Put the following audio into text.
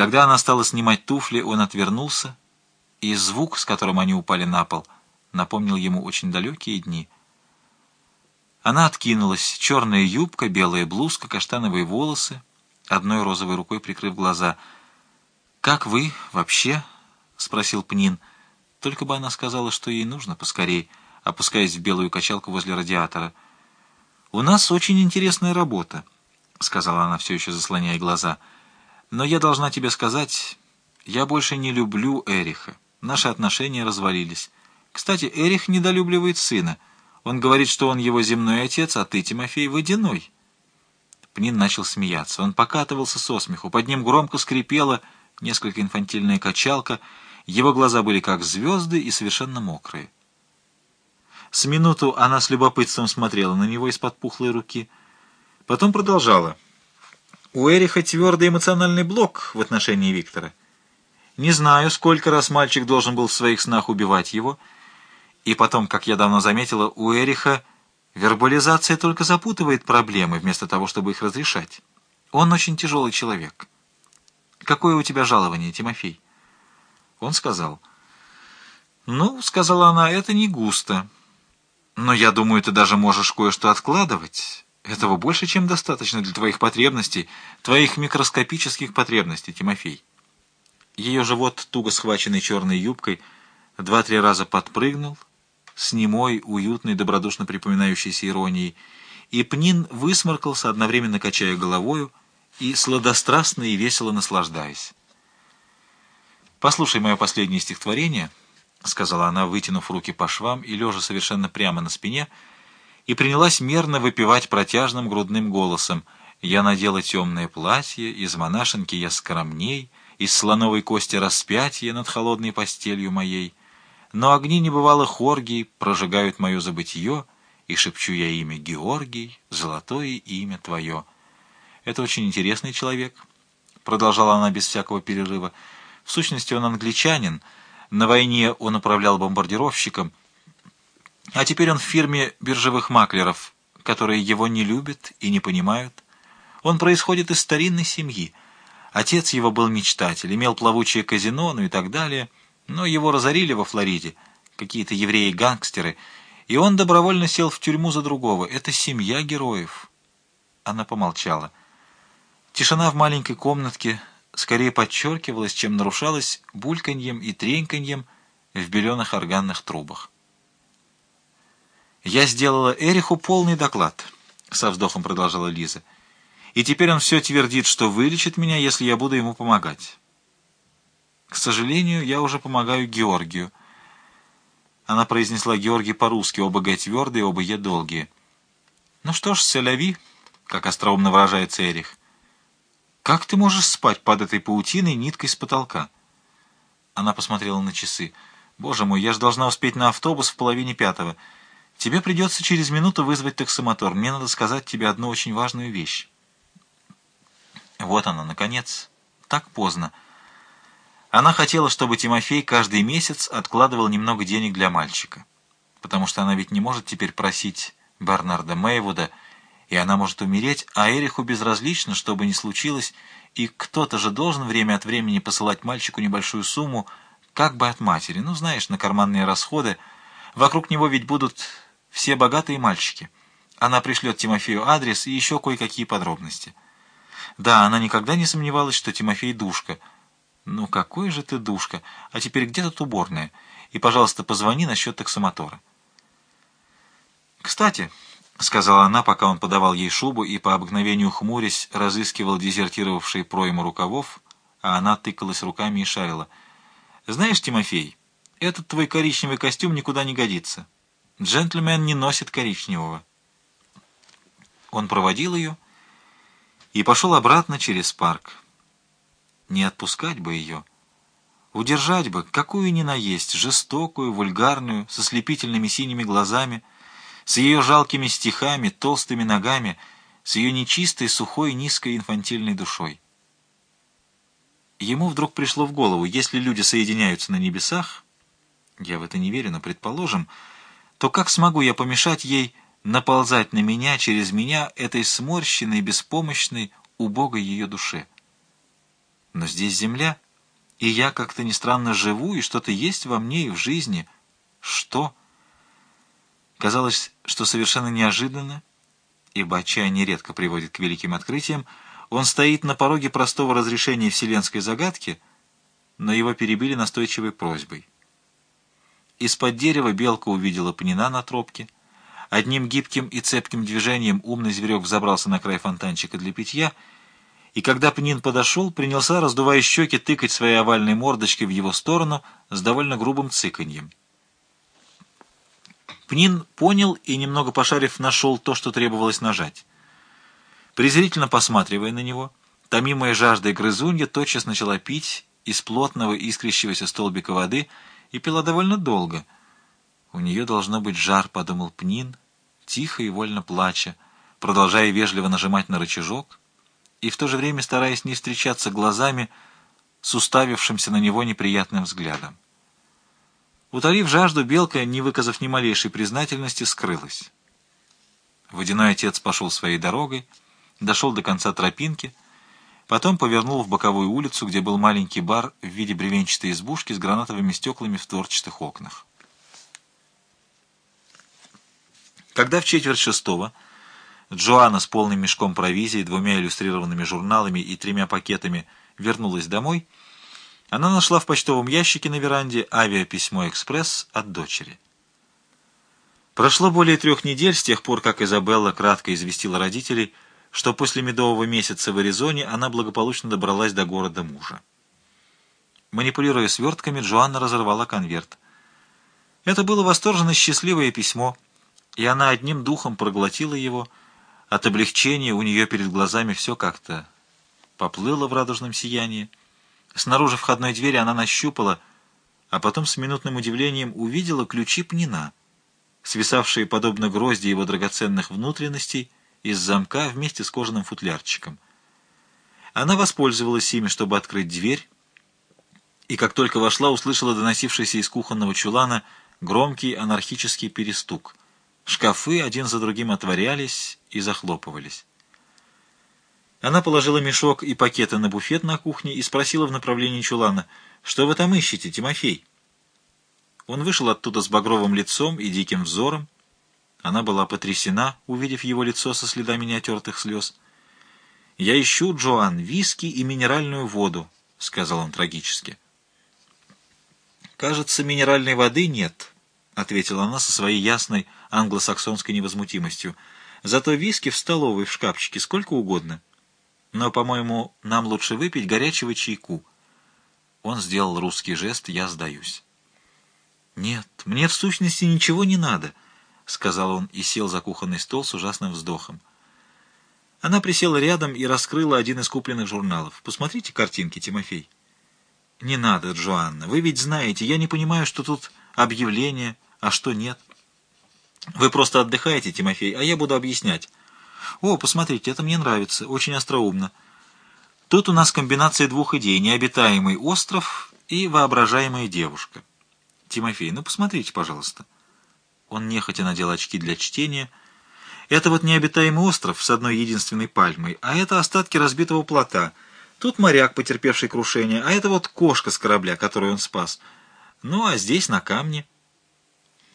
Когда она стала снимать туфли, он отвернулся, и звук, с которым они упали на пол, напомнил ему очень далекие дни. Она откинулась, черная юбка, белая блузка, каштановые волосы, одной розовой рукой прикрыв глаза. «Как вы вообще?» — спросил Пнин. Только бы она сказала, что ей нужно поскорей, опускаясь в белую качалку возле радиатора. «У нас очень интересная работа», — сказала она, все еще заслоняя глаза. «Но я должна тебе сказать, я больше не люблю Эриха. Наши отношения развалились. Кстати, Эрих недолюбливает сына. Он говорит, что он его земной отец, а ты, Тимофей, водяной». Пнин начал смеяться. Он покатывался со смеху. Под ним громко скрипела несколько инфантильная качалка. Его глаза были как звезды и совершенно мокрые. С минуту она с любопытством смотрела на него из-под пухлой руки. Потом продолжала. У Эриха твердый эмоциональный блок в отношении Виктора. Не знаю, сколько раз мальчик должен был в своих снах убивать его. И потом, как я давно заметила, у Эриха вербализация только запутывает проблемы, вместо того, чтобы их разрешать. Он очень тяжелый человек. Какое у тебя жалование, Тимофей? Он сказал. Ну, сказала она, это не густо. Но я думаю, ты даже можешь кое-что откладывать. Этого больше, чем достаточно для твоих потребностей, твоих микроскопических потребностей, Тимофей. Ее живот, туго схваченный черной юбкой, два-три раза подпрыгнул, с немой, уютной, добродушно припоминающейся иронией, и Пнин высморкался, одновременно качая головою и сладострастно и весело наслаждаясь. «Послушай мое последнее стихотворение», — сказала она, вытянув руки по швам и лежа совершенно прямо на спине, и принялась мерно выпивать протяжным грудным голосом. «Я надела темное платье, из монашенки я скромней», из слоновой кости распятия над холодной постелью моей. Но огни небывалых оргий прожигают мое забытье, и шепчу я имя Георгий, золотое имя твое. Это очень интересный человек, — продолжала она без всякого перерыва. В сущности, он англичанин, на войне он управлял бомбардировщиком, а теперь он в фирме биржевых маклеров, которые его не любят и не понимают. Он происходит из старинной семьи, Отец его был мечтатель, имел плавучее казино, ну и так далее, но его разорили во Флориде, какие-то евреи-гангстеры, и он добровольно сел в тюрьму за другого. Это семья героев. Она помолчала. Тишина в маленькой комнатке скорее подчеркивалась, чем нарушалась бульканьем и треньканьем в беленых органных трубах. «Я сделала Эриху полный доклад», — со вздохом продолжала Лиза и теперь он все твердит, что вылечит меня, если я буду ему помогать. К сожалению, я уже помогаю Георгию. Она произнесла Георгий по-русски, оба «г» твердые, оба «е» долгие. Ну что ж, селяви, как остроумно выражается Эрих. Как ты можешь спать под этой паутиной ниткой с потолка? Она посмотрела на часы. Боже мой, я же должна успеть на автобус в половине пятого. Тебе придется через минуту вызвать таксомотор. Мне надо сказать тебе одну очень важную вещь. Вот она, наконец. Так поздно. Она хотела, чтобы Тимофей каждый месяц откладывал немного денег для мальчика. Потому что она ведь не может теперь просить Бернарда Мейвуда, и она может умереть, а Эриху безразлично, что бы ни случилось, и кто-то же должен время от времени посылать мальчику небольшую сумму, как бы от матери, ну, знаешь, на карманные расходы. Вокруг него ведь будут все богатые мальчики. Она пришлет Тимофею адрес и еще кое-какие подробности. Да, она никогда не сомневалась, что Тимофей душка. Ну, какой же ты душка! А теперь где тут уборная? И, пожалуйста, позвони насчет таксомотора. Кстати, — сказала она, пока он подавал ей шубу и по обыкновению хмурясь разыскивал дезертировавшие пройму рукавов, а она тыкалась руками и шарила. «Знаешь, Тимофей, этот твой коричневый костюм никуда не годится. Джентльмен не носит коричневого». Он проводил ее и пошел обратно через парк. Не отпускать бы ее. Удержать бы, какую ни наесть, жестокую, вульгарную, со слепительными синими глазами, с ее жалкими стихами, толстыми ногами, с ее нечистой, сухой, низкой инфантильной душой. Ему вдруг пришло в голову, если люди соединяются на небесах, я в это не верю, но предположим, то как смогу я помешать ей наползать на меня, через меня, этой сморщенной, беспомощной, убогой ее душе. Но здесь земля, и я как-то не странно живу, и что-то есть во мне и в жизни. Что? Казалось, что совершенно неожиданно, ибо отчаяние редко приводит к великим открытиям, он стоит на пороге простого разрешения вселенской загадки, но его перебили настойчивой просьбой. Из-под дерева белка увидела пнина на тропке. Одним гибким и цепким движением умный зверек взобрался на край фонтанчика для питья, и когда пнин подошел, принялся, раздувая щеки, тыкать своей овальной мордочкой в его сторону с довольно грубым цыканьем. Пнин понял и, немного пошарив, нашел то, что требовалось нажать. Презрительно посматривая на него, томимая жаждой грызунья тотчас начала пить из плотного искрящегося столбика воды и пила довольно долго. «У нее должно быть жар», — подумал Пнин, тихо и вольно плача, продолжая вежливо нажимать на рычажок и в то же время стараясь не встречаться глазами с уставившимся на него неприятным взглядом. Утолив жажду, белка, не выказав ни малейшей признательности, скрылась. Водяной отец пошел своей дорогой, дошел до конца тропинки, потом повернул в боковую улицу, где был маленький бар в виде бревенчатой избушки с гранатовыми стеклами в творчатых окнах. Когда в четверть шестого Джоанна с полным мешком провизии, двумя иллюстрированными журналами и тремя пакетами вернулась домой, она нашла в почтовом ящике на веранде авиаписьмо «Экспресс» от дочери. Прошло более трех недель с тех пор, как Изабелла кратко известила родителей, что после медового месяца в Аризоне она благополучно добралась до города мужа. Манипулируя свертками, Джоанна разорвала конверт. Это было восторженно счастливое письмо, и она одним духом проглотила его. От облегчения у нее перед глазами все как-то поплыло в радужном сиянии. Снаружи входной двери она нащупала, а потом с минутным удивлением увидела ключи пнина, свисавшие подобно грозди его драгоценных внутренностей, из замка вместе с кожаным футлярчиком. Она воспользовалась ими, чтобы открыть дверь, и как только вошла, услышала доносившийся из кухонного чулана громкий анархический перестук. Шкафы один за другим отворялись и захлопывались. Она положила мешок и пакеты на буфет на кухне и спросила в направлении чулана, «Что вы там ищете, Тимофей?» Он вышел оттуда с багровым лицом и диким взором, она была потрясена, увидев его лицо со следами неотертых слез. «Я ищу, Джоан, виски и минеральную воду», — сказал он трагически. «Кажется, минеральной воды нет», — ответила она со своей ясной англосаксонской невозмутимостью. «Зато виски в столовой в шкафчике сколько угодно. Но, по-моему, нам лучше выпить горячего чайку». Он сделал русский жест «я сдаюсь». «Нет, мне в сущности ничего не надо», —— сказал он и сел за кухонный стол с ужасным вздохом. Она присела рядом и раскрыла один из купленных журналов. «Посмотрите картинки, Тимофей». «Не надо, Джоанна. Вы ведь знаете, я не понимаю, что тут объявление, а что нет». «Вы просто отдыхаете, Тимофей, а я буду объяснять». «О, посмотрите, это мне нравится, очень остроумно. Тут у нас комбинация двух идей — необитаемый остров и воображаемая девушка». «Тимофей, ну посмотрите, пожалуйста». Он нехотя надел очки для чтения. Это вот необитаемый остров с одной единственной пальмой, а это остатки разбитого плота. Тут моряк, потерпевший крушение, а это вот кошка с корабля, которую он спас. Ну, а здесь на камне...